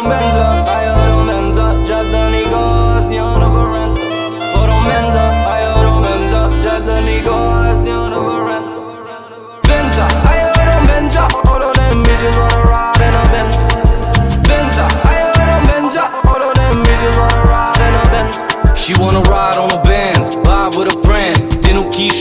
Puro menza, hay oro menza, ya tenigos, yo no corrent. Puro menza, hay oro menza, ya tenigos, yo no corrent. Benza, hay oro menza, all of them bitches wanna ride in a Benz. Benza, hay oro menza, all of them bitches wanna ride in a Benz. She wanna ride on a Benz.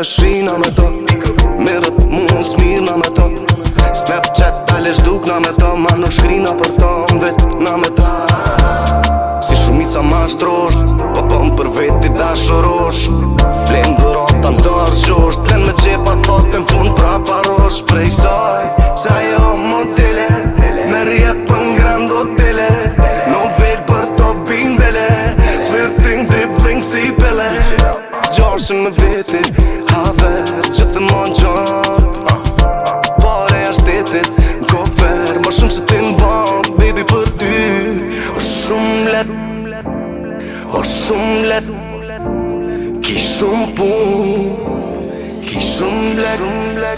shpeshina me to Mirët mu në smirna me to Snapchat të lesh duk na me to Ma në shkrina për to Më vet na me to Si shumica ma shtrosh Po, po për veti da shorosh Blenë dhe rata të arqosh Tren me qepa të fatë në fund pra parosh Prej saj Sa jo më tele Me rje për në grand hotele Në vel për to bimbele Flirting, dribbling, si pele Gjarëshën me veti haver Gjithë më në gjatë ah, ah. Pare e shtetit në kofer Ma shumë se ti më banë Baby për ty O shumë let O shumë let Ki shumë pun Ki shumë let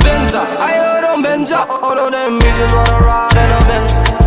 Benza, ajo rëm benza All of them bitches wanna ride in a benza